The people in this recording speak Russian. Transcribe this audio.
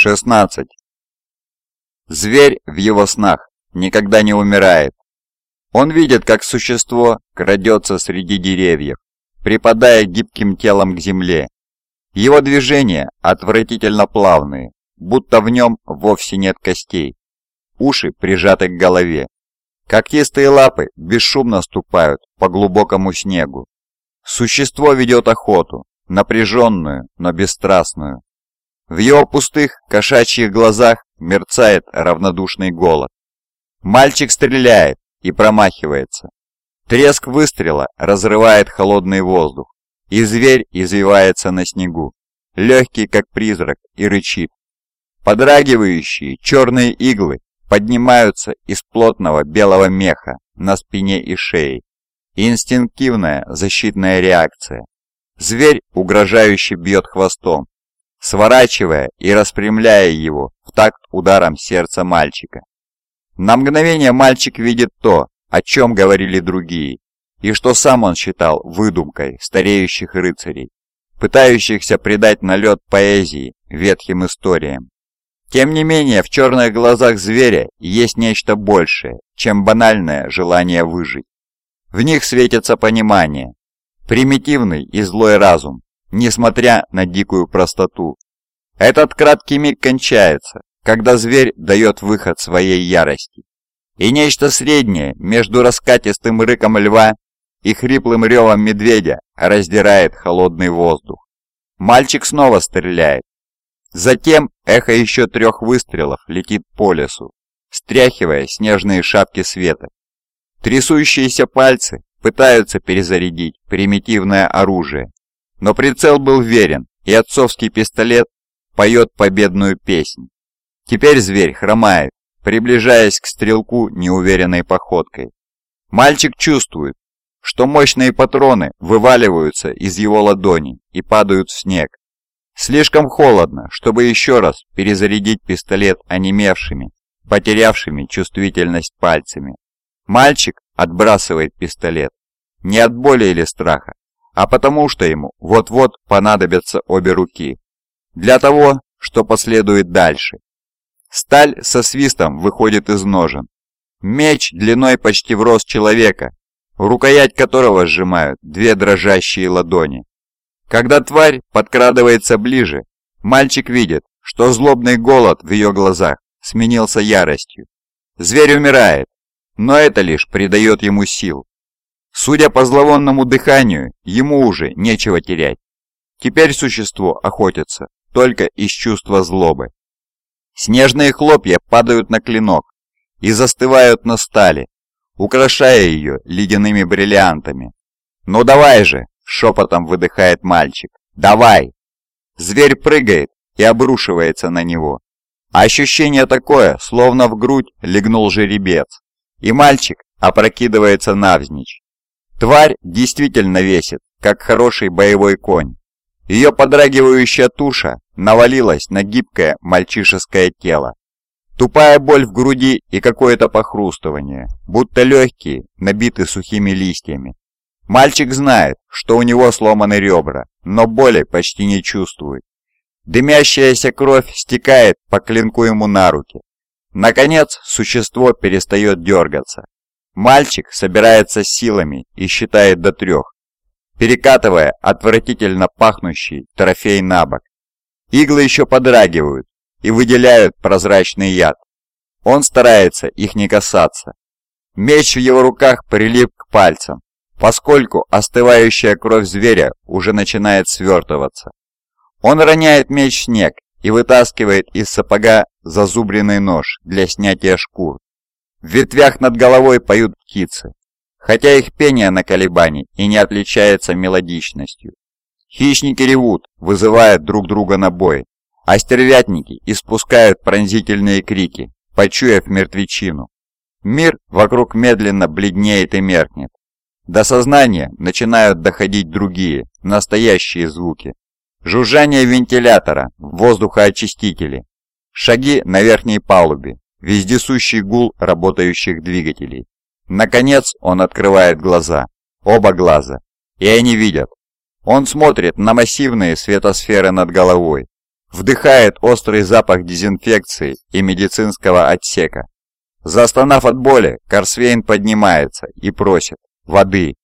16. Зверь в его снах никогда не умирает. Он видит, как существо крадется среди деревьев, припадая гибким телом к земле. Его движения отвратительно плавные, будто в нем вовсе нет костей. Уши прижаты к голове. Когтистые лапы бесшумно ступают по глубокому снегу. Существо ведет охоту, напряженную, но бесстрастную. В его пустых кошачьих глазах мерцает равнодушный голод. Мальчик стреляет и промахивается. Треск выстрела разрывает холодный воздух, и зверь извивается на снегу, легкий как призрак и рычит. Подрагивающие черные иглы поднимаются из плотного белого меха на спине и шее. Инстинктивная защитная реакция. Зверь угрожающе бьет хвостом, сворачивая и распрямляя его в такт ударом сердца мальчика. На мгновение мальчик видит то, о чем говорили другие, и что сам он считал выдумкой стареющих рыцарей, пытающихся придать налет поэзии ветхим историям. Тем не менее, в черных глазах зверя есть нечто большее, чем банальное желание выжить. В них светится понимание, примитивный и злой разум, несмотря на дикую простоту. Этот краткий миг кончается, когда зверь дает выход своей ярости. И нечто среднее между раскатистым рыком льва и хриплым ревом медведя раздирает холодный воздух. Мальчик снова стреляет. Затем эхо еще трех выстрелов летит по лесу, стряхивая снежные шапки света. Трясущиеся пальцы пытаются перезарядить примитивное оружие, но прицел был верен, и отцовский пистолет поет победную песнь. Теперь зверь хромает, приближаясь к стрелку неуверенной походкой. Мальчик чувствует, что мощные патроны вываливаются из его ладони и падают в снег. Слишком холодно, чтобы еще раз перезарядить пистолет онемевшими, потерявшими чувствительность пальцами. Мальчик отбрасывает пистолет. Не от боли или страха, а потому что ему вот-вот понадобятся обе руки. Для того, что последует дальше. Сталь со свистом выходит из ножен. Меч длиной почти в рост человека, рукоять которого сжимают две дрожащие ладони. Когда тварь подкрадывается ближе, мальчик видит, что злобный голод в ее глазах сменился яростью. Зверь умирает, но это лишь придает ему сил. Судя по зловонному дыханию, ему уже нечего терять. Теперь существо охотится только из чувства злобы. Снежные хлопья падают на клинок и застывают на стали, украшая ее ледяными бриллиантами. «Ну давай же!» — шепотом выдыхает мальчик. «Давай!» Зверь прыгает и обрушивается на него. Ощущение такое, словно в грудь легнул жеребец, и мальчик опрокидывается навзничь. Тварь действительно весит, как хороший боевой конь. Ее подрагивающая туша навалилась на гибкое мальчишеское тело. Тупая боль в груди и какое-то похрустывание, будто легкие, набиты сухими листьями. Мальчик знает, что у него сломаны ребра, но боли почти не чувствует. Дымящаяся кровь стекает по клинку ему на руки. Наконец, существо перестает дергаться. Мальчик собирается силами и считает до трех перекатывая отвратительно пахнущий трофей на бок. Иглы еще подрагивают и выделяют прозрачный яд. Он старается их не касаться. Меч в его руках прилип к пальцам, поскольку остывающая кровь зверя уже начинает свертываться. Он роняет меч в снег и вытаскивает из сапога зазубренный нож для снятия шкур. В ветвях над головой поют птицы хотя их пение на колебании и не отличается мелодичностью. Хищники ревут, вызывая друг друга на бой, а стервятники испускают пронзительные крики, почуяв мертвечину. Мир вокруг медленно бледнеет и меркнет. До сознания начинают доходить другие, настоящие звуки. Жужжание вентилятора, воздухоочистители, шаги на верхней палубе, вездесущий гул работающих двигателей. Наконец он открывает глаза, оба глаза, и они видят. Он смотрит на массивные светосферы над головой. Вдыхает острый запах дезинфекции и медицинского отсека. Застонав от боли, Корсвейн поднимается и просит воды.